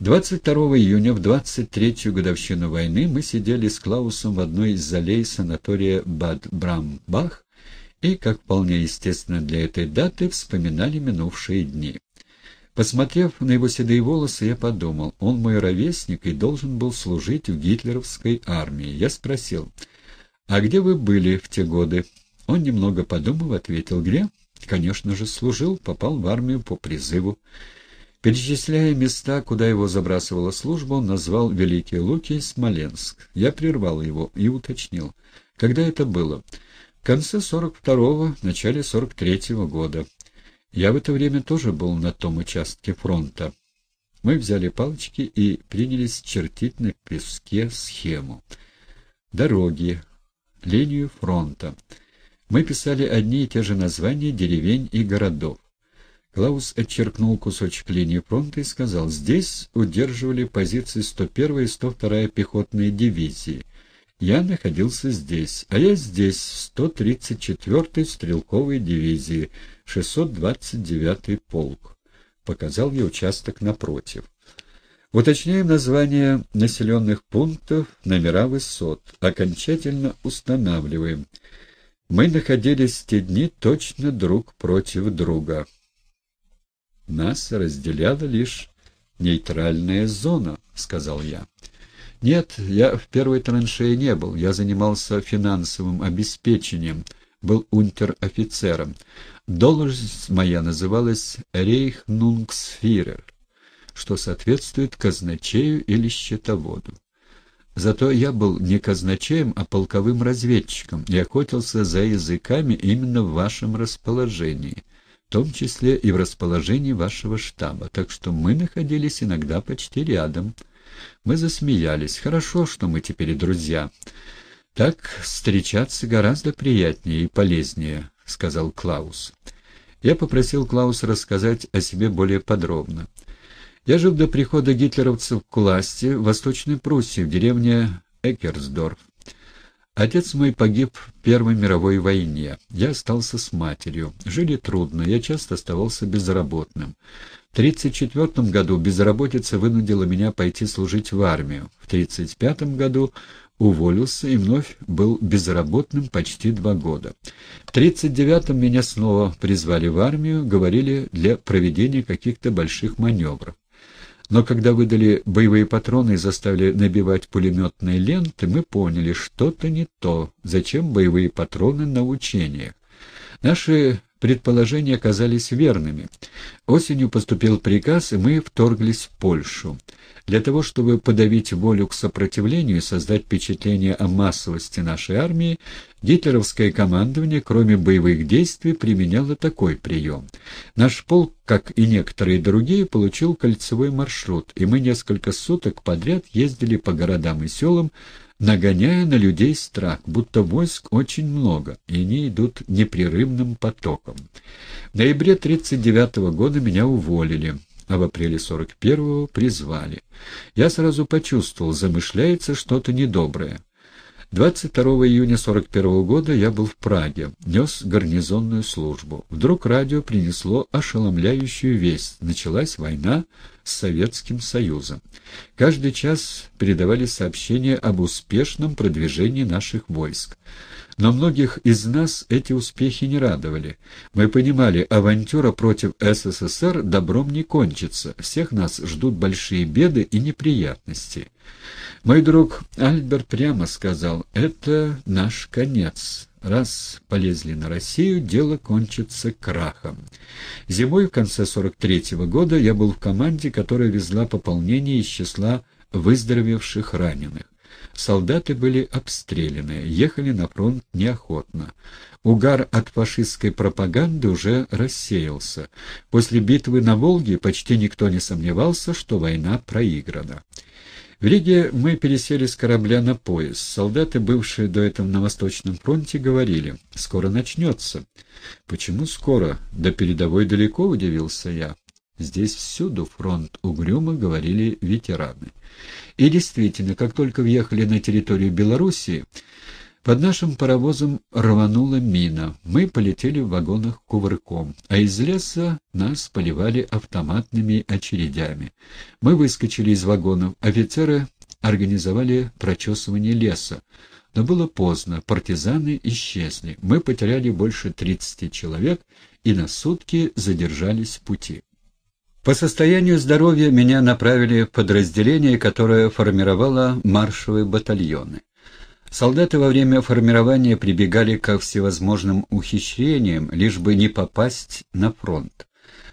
22 июня в 23-ю годовщину войны мы сидели с Клаусом в одной из залей санатория Бад Брамбах и, как вполне естественно для этой даты, вспоминали минувшие дни. Посмотрев на его седые волосы, я подумал, он мой ровесник и должен был служить в гитлеровской армии. Я спросил, «А где вы были в те годы?» Он, немного подумав, ответил, «Где?» «Конечно же, служил, попал в армию по призыву». Перечисляя места, куда его забрасывала служба, он назвал Великие Луки и Смоленск. Я прервал его и уточнил. Когда это было? В конце 42-го, начале 43-го года. Я в это время тоже был на том участке фронта. Мы взяли палочки и принялись чертить на песке схему. Дороги, линию фронта. Мы писали одни и те же названия деревень и городов. Клаус отчеркнул кусочек линии фронта и сказал, здесь удерживали позиции 101 и 102 пехотные дивизии. Я находился здесь, а я здесь, в 134-й стрелковой дивизии, 629-й полк. Показал я участок напротив. Уточняем названия населенных пунктов, номера высот. Окончательно устанавливаем. Мы находились в те дни точно друг против друга. Нас разделяла лишь нейтральная зона, — сказал я. Нет, я в первой траншее не был. Я занимался финансовым обеспечением, был унтер-офицером. Должность моя называлась рейхнунгсфирер, что соответствует казначею или счетоводу. Зато я был не казначеем, а полковым разведчиком и охотился за языками именно в вашем расположении — в том числе и в расположении вашего штаба, так что мы находились иногда почти рядом. Мы засмеялись. Хорошо, что мы теперь друзья. Так встречаться гораздо приятнее и полезнее, — сказал Клаус. Я попросил Клауса рассказать о себе более подробно. Я жил до прихода гитлеровцев к власти в Восточной Пруссии, в деревне Экерсдорф. Отец мой погиб в Первой мировой войне. Я остался с матерью. Жили трудно, я часто оставался безработным. В 1934 году безработица вынудила меня пойти служить в армию. В 1935 году уволился и вновь был безработным почти два года. В 1939 меня снова призвали в армию, говорили, для проведения каких-то больших маневров. Но когда выдали боевые патроны и заставили набивать пулеметные ленты, мы поняли, что-то не то. Зачем боевые патроны на учениях? Наши предположения оказались верными. Осенью поступил приказ, и мы вторглись в Польшу. Для того, чтобы подавить волю к сопротивлению и создать впечатление о массовости нашей армии, гитлеровское командование, кроме боевых действий, применяло такой прием. Наш полк, как и некоторые другие, получил кольцевой маршрут, и мы несколько суток подряд ездили по городам и селам, нагоняя на людей страх, будто войск очень много, и они идут непрерывным потоком. В ноябре 1939 года меня уволили а в апреле 41-го призвали. Я сразу почувствовал, замышляется что-то недоброе. 22 июня 41 года я был в Праге, нес гарнизонную службу. Вдруг радио принесло ошеломляющую весть. Началась война с Советским Союзом. Каждый час передавали сообщения об успешном продвижении наших войск. Но многих из нас эти успехи не радовали. Мы понимали, авантюра против СССР добром не кончится. Всех нас ждут большие беды и неприятности. Мой друг Альберт прямо сказал, это наш конец. Раз полезли на Россию, дело кончится крахом. Зимой в конце 43-го года я был в команде, которая везла пополнение из числа выздоровевших раненых. Солдаты были обстреляны, ехали на фронт неохотно. Угар от фашистской пропаганды уже рассеялся. После битвы на Волге почти никто не сомневался, что война проиграна. В Риге мы пересели с корабля на поезд. Солдаты, бывшие до этого на Восточном фронте, говорили, «Скоро начнется». «Почему скоро? До передовой далеко», — удивился я. Здесь всюду фронт угрюмо, говорили ветераны. И действительно, как только въехали на территорию Белоруссии, Под нашим паровозом рванула мина. Мы полетели в вагонах кувырком, а из леса нас поливали автоматными очередями. Мы выскочили из вагонов. Офицеры организовали прочесывание леса. Но было поздно, партизаны исчезли. Мы потеряли больше 30 человек и на сутки задержались в пути. По состоянию здоровья меня направили в подразделение, которое формировало маршевые батальоны. Солдаты во время формирования прибегали ко всевозможным ухищрениям, лишь бы не попасть на фронт.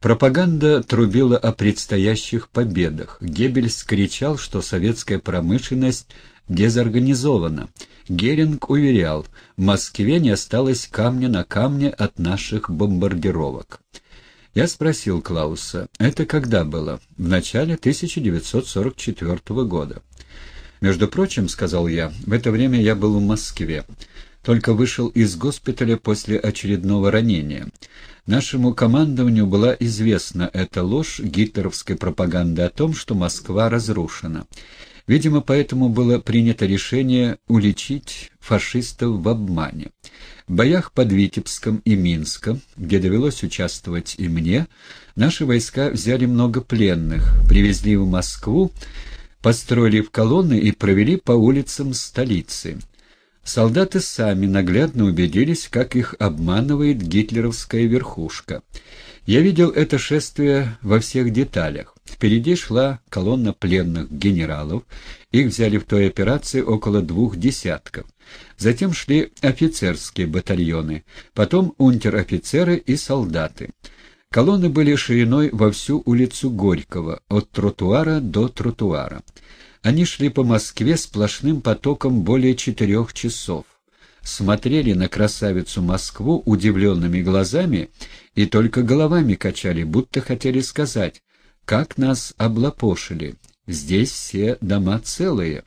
Пропаганда трубила о предстоящих победах. Геббельс кричал, что советская промышленность дезорганизована. Геринг уверял, в Москве не осталось камня на камне от наших бомбардировок. Я спросил Клауса, это когда было? В начале 1944 года. «Между прочим, — сказал я, — в это время я был в Москве. Только вышел из госпиталя после очередного ранения. Нашему командованию была известна эта ложь гитлеровской пропаганды о том, что Москва разрушена. Видимо, поэтому было принято решение уличить фашистов в обмане. В боях под Витебском и Минском, где довелось участвовать и мне, наши войска взяли много пленных, привезли в Москву, построили в колонны и провели по улицам столицы. Солдаты сами наглядно убедились, как их обманывает гитлеровская верхушка. Я видел это шествие во всех деталях. Впереди шла колонна пленных генералов, их взяли в той операции около двух десятков. Затем шли офицерские батальоны, потом унтер-офицеры и солдаты. Колонны были шириной во всю улицу Горького, от тротуара до тротуара. Они шли по Москве сплошным потоком более четырех часов. Смотрели на красавицу Москву удивленными глазами и только головами качали, будто хотели сказать, как нас облапошили, здесь все дома целые.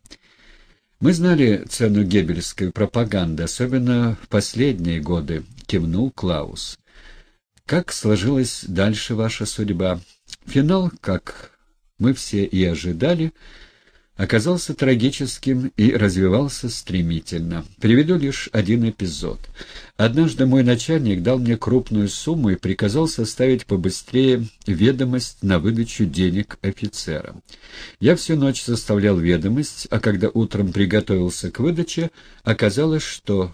Мы знали цену геббельской пропаганды, особенно в последние годы, кивнул Клаус. Как сложилась дальше ваша судьба? Финал, как мы все и ожидали, оказался трагическим и развивался стремительно. Приведу лишь один эпизод. Однажды мой начальник дал мне крупную сумму и приказал составить побыстрее ведомость на выдачу денег офицерам. Я всю ночь составлял ведомость, а когда утром приготовился к выдаче, оказалось, что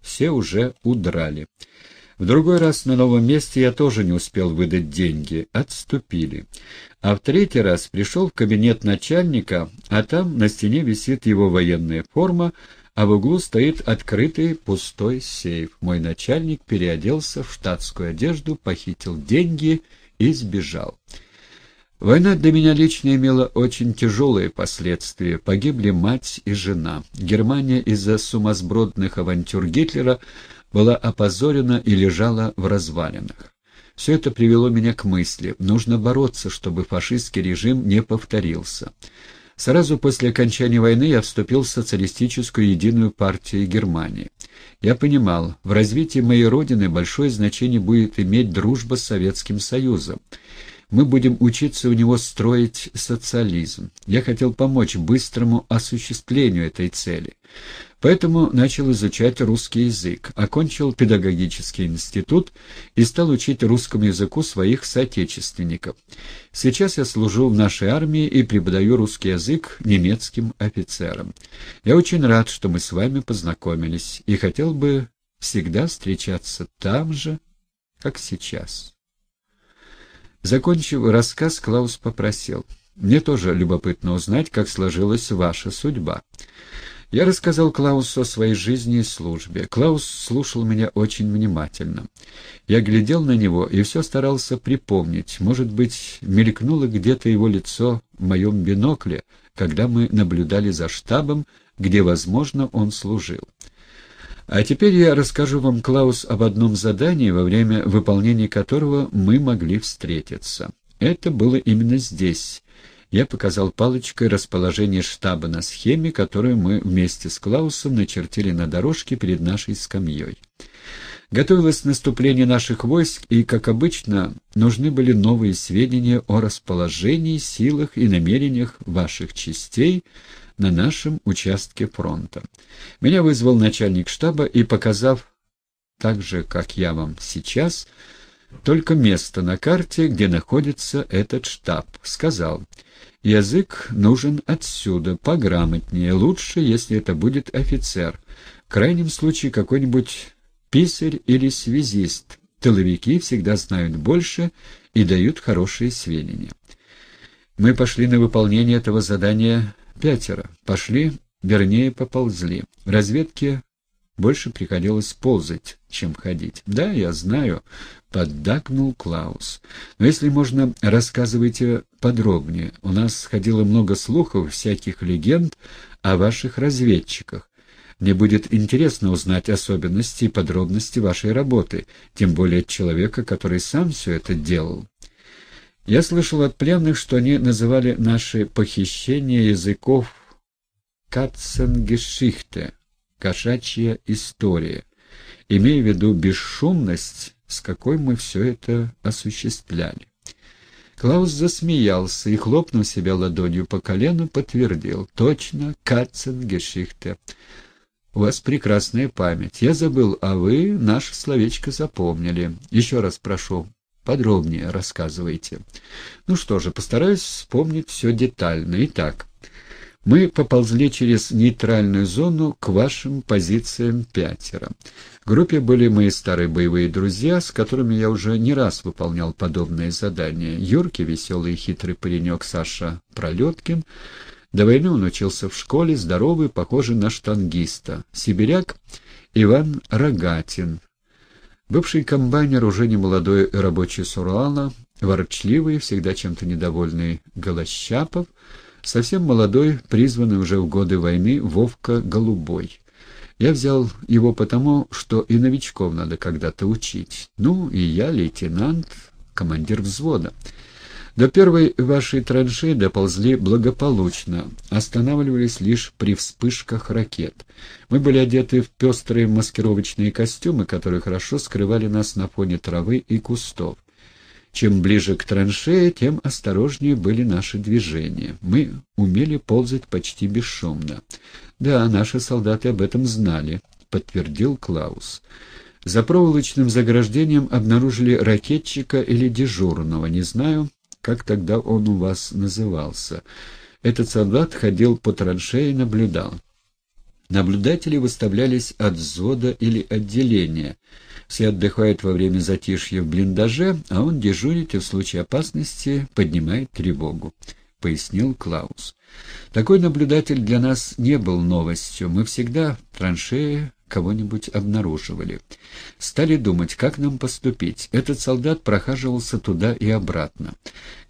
все уже удрали. В другой раз на новом месте я тоже не успел выдать деньги. Отступили. А в третий раз пришел в кабинет начальника, а там на стене висит его военная форма, а в углу стоит открытый пустой сейф. Мой начальник переоделся в штатскую одежду, похитил деньги и сбежал. Война для меня лично имела очень тяжелые последствия. Погибли мать и жена. Германия из-за сумасбродных авантюр Гитлера была опозорена и лежала в развалинах. Все это привело меня к мысли, нужно бороться, чтобы фашистский режим не повторился. Сразу после окончания войны я вступил в социалистическую единую партию Германии. Я понимал, в развитии моей родины большое значение будет иметь дружба с Советским Союзом. Мы будем учиться у него строить социализм. Я хотел помочь быстрому осуществлению этой цели. Поэтому начал изучать русский язык, окончил педагогический институт и стал учить русскому языку своих соотечественников. Сейчас я служу в нашей армии и преподаю русский язык немецким офицерам. Я очень рад, что мы с вами познакомились, и хотел бы всегда встречаться там же, как сейчас. Закончив рассказ, Клаус попросил. «Мне тоже любопытно узнать, как сложилась ваша судьба». Я рассказал Клаусу о своей жизни и службе. Клаус слушал меня очень внимательно. Я глядел на него и все старался припомнить. Может быть, мелькнуло где-то его лицо в моем бинокле, когда мы наблюдали за штабом, где, возможно, он служил. А теперь я расскажу вам, Клаус, об одном задании, во время выполнения которого мы могли встретиться. Это было именно здесь, я показал палочкой расположение штаба на схеме, которую мы вместе с Клаусом начертили на дорожке перед нашей скамьей. Готовилось наступление наших войск, и, как обычно, нужны были новые сведения о расположении, силах и намерениях ваших частей, на нашем участке фронта. Меня вызвал начальник штаба и, показав так же, как я вам сейчас, только место на карте, где находится этот штаб, сказал, язык нужен отсюда, пограмотнее, лучше, если это будет офицер, в крайнем случае какой-нибудь писарь или связист. Тыловики всегда знают больше и дают хорошие сведения. Мы пошли на выполнение этого задания пятеро. Пошли, вернее, поползли. В разведке больше приходилось ползать, чем ходить. «Да, я знаю», — поддакнул Клаус. «Но если можно, рассказывайте подробнее. У нас ходило много слухов, всяких легенд о ваших разведчиках. Мне будет интересно узнать особенности и подробности вашей работы, тем более от человека, который сам все это делал». Я слышал от пленных, что они называли наши похищения языков «катценгешихте», кошачья история, имея в виду бесшумность, с какой мы все это осуществляли. Клаус засмеялся и, хлопнув себя ладонью по колену, подтвердил. «Точно, Катценгешихте. У вас прекрасная память. Я забыл, а вы наше словечко запомнили. Еще раз прошу, подробнее рассказывайте». «Ну что же, постараюсь вспомнить все детально. Итак...» Мы поползли через нейтральную зону к вашим позициям пятеро. В группе были мои старые боевые друзья, с которыми я уже не раз выполнял подобные задания. Юркий, веселый и хитрый паренек Саша Пролеткин. До войны он учился в школе, здоровый, похожий на штангиста. Сибиряк Иван Рогатин. Бывший комбайнер, уже не молодой рабочий Сурала, ворчливый, всегда чем-то недовольный Голощапов — совсем молодой, призванный уже в годы войны Вовка Голубой. Я взял его потому, что и новичков надо когда-то учить. Ну, и я, лейтенант, командир взвода. До первой вашей траншеи доползли благополучно, останавливались лишь при вспышках ракет. Мы были одеты в пестрые маскировочные костюмы, которые хорошо скрывали нас на фоне травы и кустов. Чем ближе к траншее, тем осторожнее были наши движения. Мы умели ползать почти бесшумно. Да, наши солдаты об этом знали, подтвердил Клаус. За проволочным заграждением обнаружили ракетчика или дежурного, не знаю, как тогда он у вас назывался. Этот солдат ходил по траншее и наблюдал. Наблюдатели выставлялись от взвода или отделения — все отдыхают во время затишья в блиндаже, а он дежурит и в случае опасности поднимает тревогу», — пояснил Клаус. «Такой наблюдатель для нас не был новостью. Мы всегда в траншее кого-нибудь обнаруживали. Стали думать, как нам поступить. Этот солдат прохаживался туда и обратно.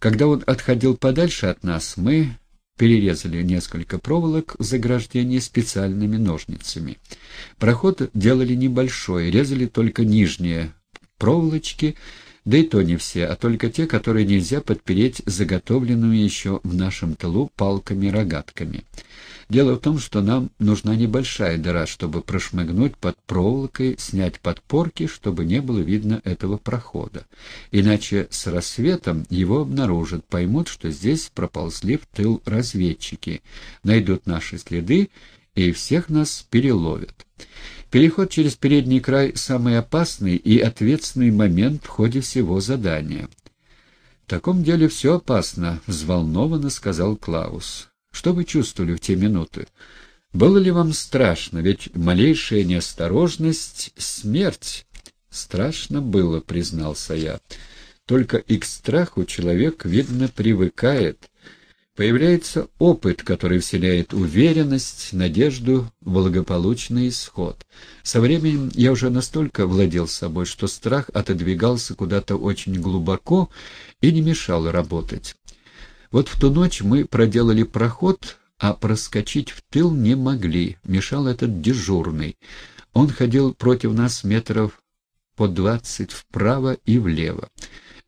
Когда он отходил подальше от нас, мы перерезали несколько проволок в заграждении специальными ножницами. Проход делали небольшой, резали только нижние проволочки, да и то не все, а только те, которые нельзя подпереть заготовленными еще в нашем тылу палками-рогатками. Дело в том, что нам нужна небольшая дыра, чтобы прошмыгнуть под проволокой, снять подпорки, чтобы не было видно этого прохода. Иначе с рассветом его обнаружат, поймут, что здесь проползли в тыл разведчики, найдут наши следы и всех нас переловят. Переход через передний край – самый опасный и ответственный момент в ходе всего задания. «В таком деле все опасно», — взволнованно сказал Клаус. Что вы чувствовали в те минуты? Было ли вам страшно? Ведь малейшая неосторожность — смерть. Страшно было, признался я. Только и к страху человек, видно, привыкает. Появляется опыт, который вселяет уверенность, надежду, благополучный исход. Со временем я уже настолько владел собой, что страх отодвигался куда-то очень глубоко и не мешал работать. Вот в ту ночь мы проделали проход, а проскочить в тыл не могли, мешал этот дежурный. Он ходил против нас метров по двадцать вправо и влево.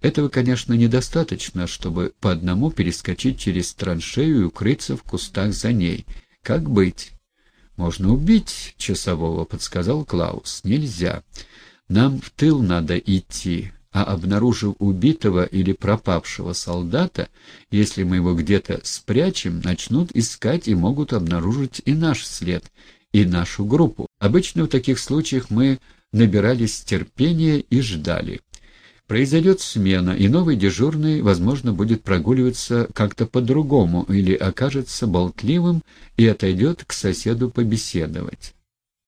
Этого, конечно, недостаточно, чтобы по одному перескочить через траншею и укрыться в кустах за ней. Как быть? «Можно убить часового», — подсказал Клаус. «Нельзя. Нам в тыл надо идти, а обнаружив убитого или пропавшего солдата, если мы его где-то спрячем, начнут искать и могут обнаружить и наш след, и нашу группу. Обычно в таких случаях мы набирались терпения и ждали. Произойдет смена, и новый дежурный, возможно, будет прогуливаться как-то по-другому или окажется болтливым и отойдет к соседу побеседовать.